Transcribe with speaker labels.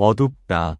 Speaker 1: 어둡다.